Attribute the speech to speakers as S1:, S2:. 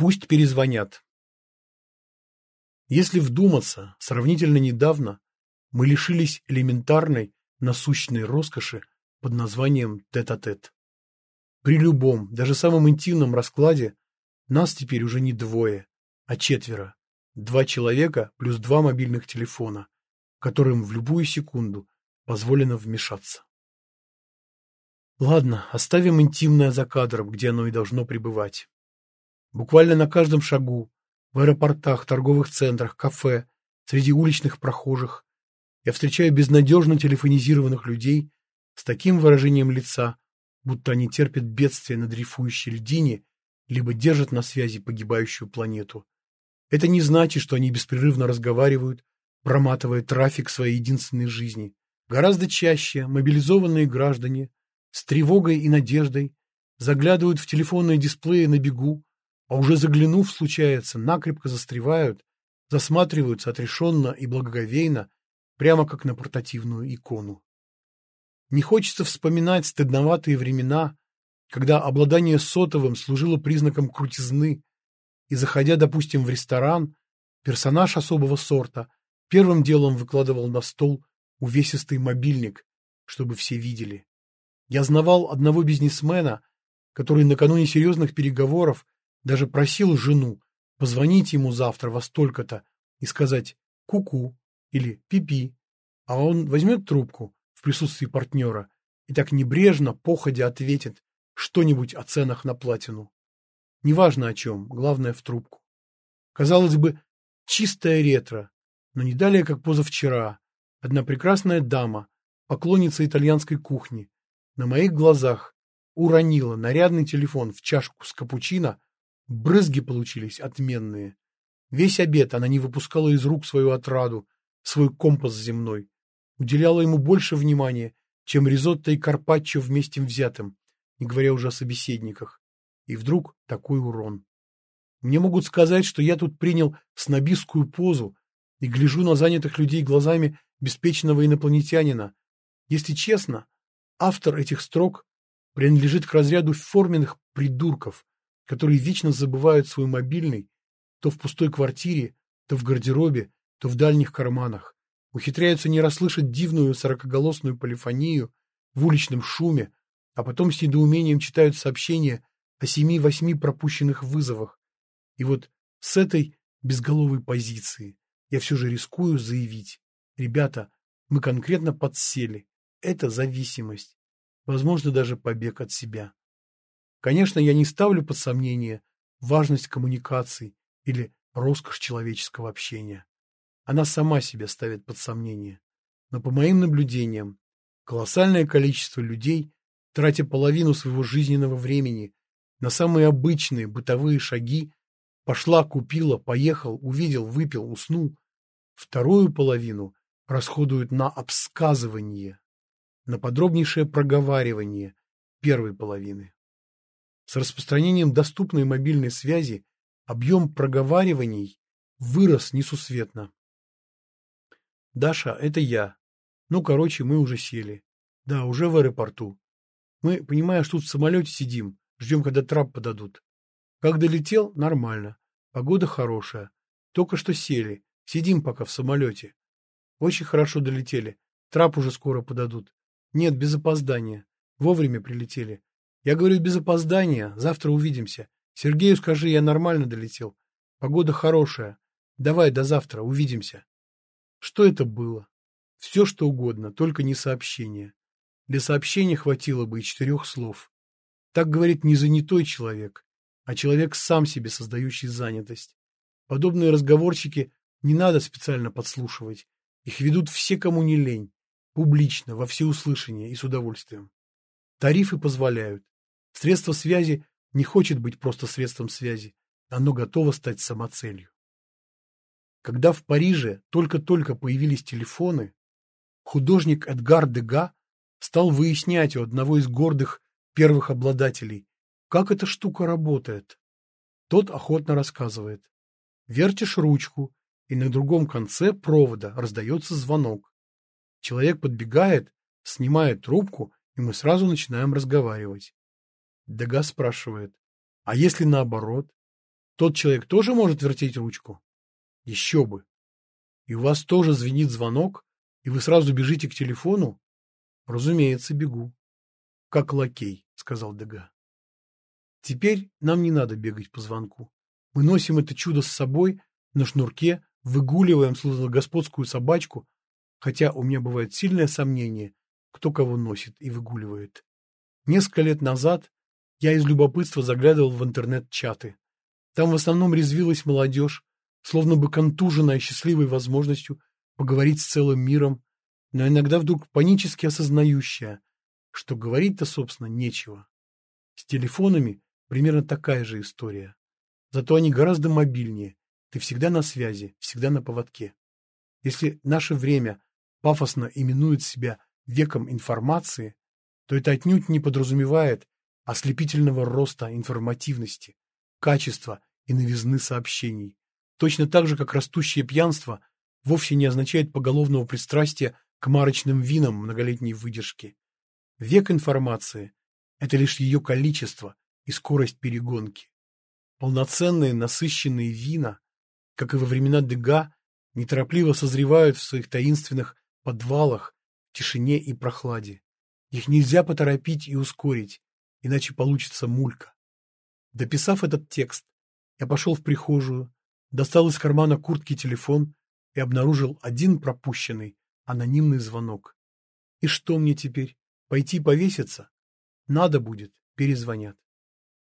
S1: Пусть перезвонят. Если вдуматься, сравнительно недавно мы лишились элементарной насущной роскоши под названием тет-а-тет. -тет. При любом, даже самом интимном раскладе нас теперь уже не двое, а четверо. Два человека плюс два мобильных телефона, которым в любую секунду позволено вмешаться. Ладно, оставим интимное за кадром, где оно и должно пребывать. Буквально на каждом шагу, в аэропортах, торговых центрах, кафе, среди уличных прохожих, я встречаю безнадежно телефонизированных людей с таким выражением лица, будто они терпят бедствие на дрейфующей льдине либо держат на связи погибающую планету. Это не значит, что они беспрерывно разговаривают, проматывая трафик своей единственной жизни. Гораздо чаще мобилизованные граждане с тревогой и надеждой заглядывают в телефонные дисплеи на бегу, а уже заглянув, случается, накрепко застревают, засматриваются отрешенно и благоговейно, прямо как на портативную икону. Не хочется вспоминать стыдноватые времена, когда обладание сотовым служило признаком крутизны, и, заходя, допустим, в ресторан, персонаж особого сорта первым делом выкладывал на стол увесистый мобильник, чтобы все видели. Я знавал одного бизнесмена, который накануне серьезных переговоров даже просил жену позвонить ему завтра во столько-то и сказать «ку-ку» или «пи-пи», а он возьмет трубку в присутствии партнера и так небрежно, походя ответит что-нибудь о ценах на платину. Неважно о чем, главное в трубку. Казалось бы, чистая ретро, но не далее, как позавчера, одна прекрасная дама, поклонница итальянской кухни, на моих глазах уронила нарядный телефон в чашку с капучино, брызги получились отменные. Весь обед она не выпускала из рук свою отраду, свой компас земной, уделяла ему больше внимания, чем ризотто и карпаччо вместе взятым, не говоря уже о собеседниках. И вдруг такой урон. Мне могут сказать, что я тут принял снобистскую позу и гляжу на занятых людей глазами беспечного инопланетянина. Если честно, автор этих строк принадлежит к разряду форменных придурков, которые вечно забывают свой мобильный то в пустой квартире, то в гардеробе, то в дальних карманах, ухитряются не расслышать дивную сорокоголосную полифонию в уличном шуме, а потом с недоумением читают сообщения о семи-восьми пропущенных вызовах. И вот с этой безголовой позиции я все же рискую заявить. Ребята, мы конкретно подсели. Это зависимость. Возможно, даже побег от себя. Конечно, я не ставлю под сомнение важность коммуникаций или роскошь человеческого общения. Она сама себя ставит под сомнение. Но по моим наблюдениям, колоссальное количество людей тратя половину своего жизненного времени на самые обычные бытовые шаги, пошла, купила, поехал, увидел, выпил, уснул, вторую половину расходуют на обсказывание, на подробнейшее проговаривание первой половины. С распространением доступной мобильной связи объем проговариваний вырос несусветно. Даша, это я. Ну, короче, мы уже сели. Да, уже в аэропорту. Мы, понимаешь, тут в самолете сидим, ждем, когда трап подадут. Как долетел, нормально. Погода хорошая. Только что сели. Сидим пока в самолете. Очень хорошо долетели. Трап уже скоро подадут. Нет, без опоздания. Вовремя прилетели. Я говорю, без опоздания. Завтра увидимся. Сергею скажи, я нормально долетел. Погода хорошая. Давай до завтра, увидимся. Что это было? Все, что угодно, только не сообщение. Для сообщения хватило бы и четырех слов. Так говорит не занятой человек, а человек сам себе создающий занятость. Подобные разговорчики не надо специально подслушивать. Их ведут все, кому не лень, публично, во всеуслышание и с удовольствием. Тарифы позволяют. Средство связи не хочет быть просто средством связи, оно готово стать самоцелью. Когда в Париже только-только появились телефоны, художник Эдгар Дега стал выяснять у одного из гордых первых обладателей, как эта штука работает. Тот охотно рассказывает. Вертишь ручку, и на другом конце провода раздается звонок. Человек подбегает, снимает трубку, и мы сразу начинаем разговаривать. Дега спрашивает, а если наоборот? Тот человек тоже может вертеть ручку? Еще бы. И у вас тоже звенит звонок, и вы сразу бежите к телефону? Разумеется, бегу. Как лакей, сказал Дега. Теперь нам не надо бегать по звонку. Мы носим это чудо с собой на шнурке, выгуливаем, словно господскую собачку, хотя у меня бывает сильное сомнение, кто кого носит и выгуливает. Несколько лет назад я из любопытства заглядывал в интернет-чаты. Там в основном резвилась молодежь, словно бы контуженная счастливой возможностью поговорить с целым миром, но иногда вдруг панически осознающая, что говорить-то, собственно, нечего. С телефонами примерно такая же история. Зато они гораздо мобильнее. Ты всегда на связи, всегда на поводке. Если наше время пафосно именует себя веком информации, то это отнюдь не подразумевает ослепительного роста информативности, качества и новизны сообщений. Точно так же, как растущее пьянство вовсе не означает поголовного пристрастия к марочным винам многолетней выдержки. Век информации – это лишь ее количество и скорость перегонки. Полноценные насыщенные вина, как и во времена Дега, неторопливо созревают в своих таинственных подвалах, тишине и прохладе. Их нельзя поторопить и ускорить, иначе получится мулька. Дописав этот текст, я пошел в прихожую, достал из кармана куртки телефон и обнаружил один пропущенный анонимный звонок. И что мне теперь? Пойти повеситься? Надо будет, перезвонят.